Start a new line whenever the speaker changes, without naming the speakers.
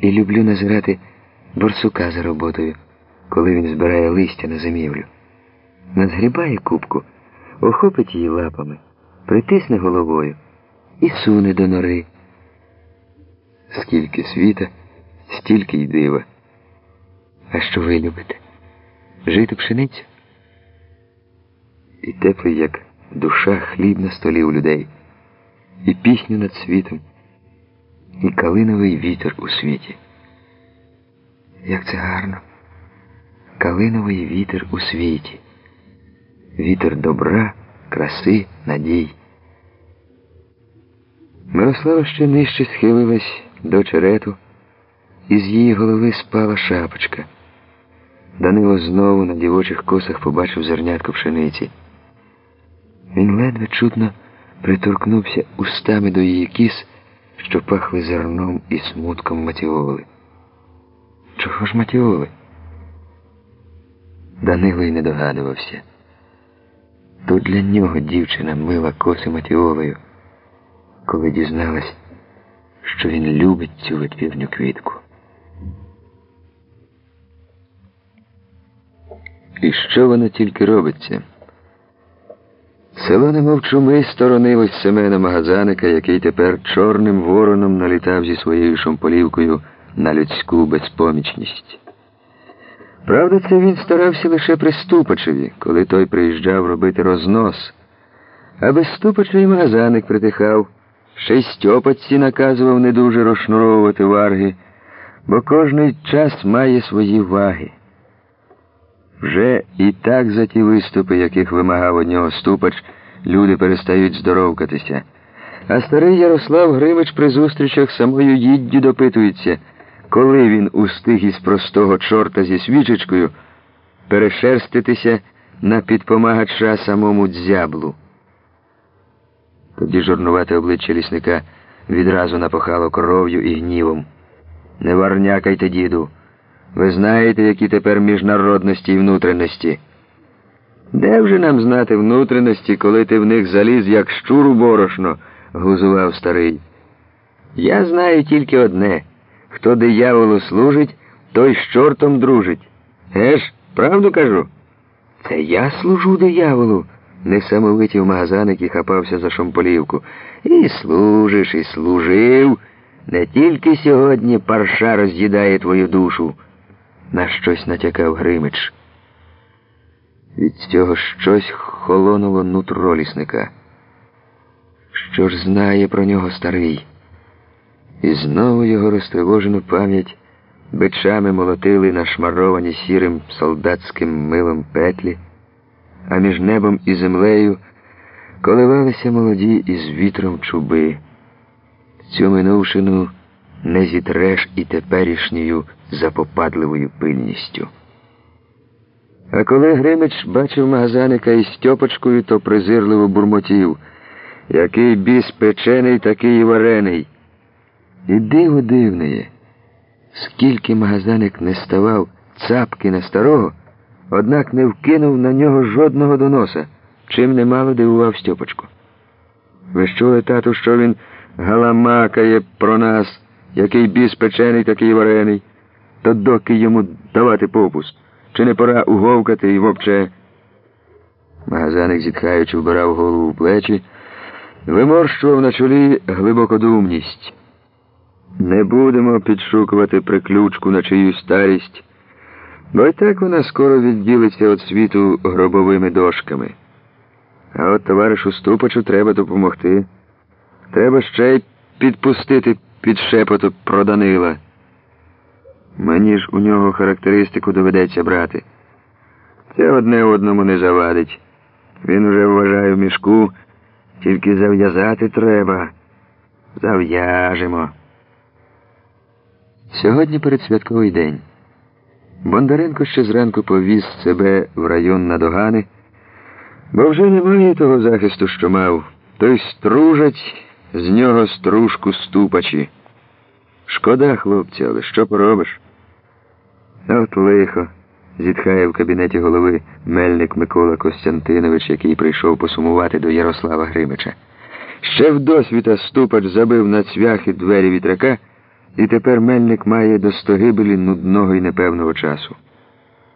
І люблю назирати борсука за роботою, коли він збирає листя на зимівлю. Назгрібає кубку, охопить її лапами, притисне головою і суне до нори. Скільки світа, стільки й дива. А що ви любите? Жити пшеницю? І теплий, як душа, хліб на столі у людей, і пісню над світом, і калиновий вітер у світі. Як це гарно, калиновий вітер у світі, вітер добра, краси, надій. Мирослава ще нижче схилилась до черету, і з її голови спала шапочка. Данило знову на дівочих косах побачив зернятко пшениці. Він ледве чутно приторкнувся устами до її кіс, що пахли зерном і смутком матіоли. Чого ж матіоли? Данило й не догадувався. Тут для нього дівчина мила коси матіолою, коли дізналась, що він любить цю ветвірню квітку. І що воно тільки робиться? Село немов чуми сторонилось Семена Магазаника, який тепер чорним вороном налітав зі своєю шомполівкою на людську безпомічність. Правда, це він старався лише при Ступачеві, коли той приїжджав робити рознос. А без Ступача Магазаник притихав, ще й Стьопатці наказував не дуже розшнуровувати варги, бо кожний час має свої ваги. Вже і так за ті виступи, яких вимагав од нього ступач, люди перестають здоровкатися. А старий Ярослав Гримич при зустрічах самою їддю допитується, коли він устиг із простого чорта зі свічечкою перешерститися на підпомагача самому дзяблу. Тоді жорнувате обличчя лісника відразу напохало кров'ю і гнівом. Не варнякайте, діду. Ви знаєте, які тепер міжнародності і внутрішності. Де вже нам знати внутрішності, коли ти в них заліз, як щур у борошно, глузував старий. Я знаю тільки одне хто дияволу служить, той з чортом дружить. Геш, правду кажу? Це я служу дияволу, несамовитів магазаник і хапався за шомполівку. І служиш, і служив. Не тільки сьогодні парша роз'їдає твою душу. На щось натякав Гримич. Від цього щось холонуло нутро лісника. Що ж знає про нього старий? І знову його розтривожену пам'ять бичами молотили нашмаровані сірим солдатським милом петлі, а між небом і землею коливалися молоді із вітром чуби. Цю минувшину не зітреш і теперішньою запопадливою пильністю. А коли Гримич бачив магазаника із Стьопочкою, то презирливо бурмотів, який біс печений, такий варений. І диво дивне, скільки магазаник не ставав цапки на старого, однак не вкинув на нього жодного доноса, чим немало дивував Стьопочку. Ви чули, тату, що він галамакає про нас, який біс печений, такий варений, то доки йому давати попус, чи не пора уговкати і вовче. Магазаник, зітхаючи, вбирав голову в плечі, виморщував на чолі глибокодумність. Не будемо підшукувати приключку на чиюсь старість, бо й так вона скоро відділиться від світу гробовими дошками. А от товаришу Ступачу треба допомогти. Треба ще й підпустити під шепоту про Данила. Мені ж у нього характеристику доведеться брати. Це одне одному не завадить. Він уже вважає в мішку, тільки зав'язати треба. Зав'яжемо. Сьогодні передсвятковий день. Бондаренко ще зранку повіз себе в район на догани, бо вже немає того захисту, що мав. Той стружать з нього стружку ступачі. Шкода, хлопці, але що поробиш? От лихо, зітхає в кабінеті голови мельник Микола Костянтинович, який прийшов посумувати до Ярослава Гримича. Ще в досвіта ступач забив на цвяхи двері вітрака І тепер мельник має до стогибелі нудного і непевного часу.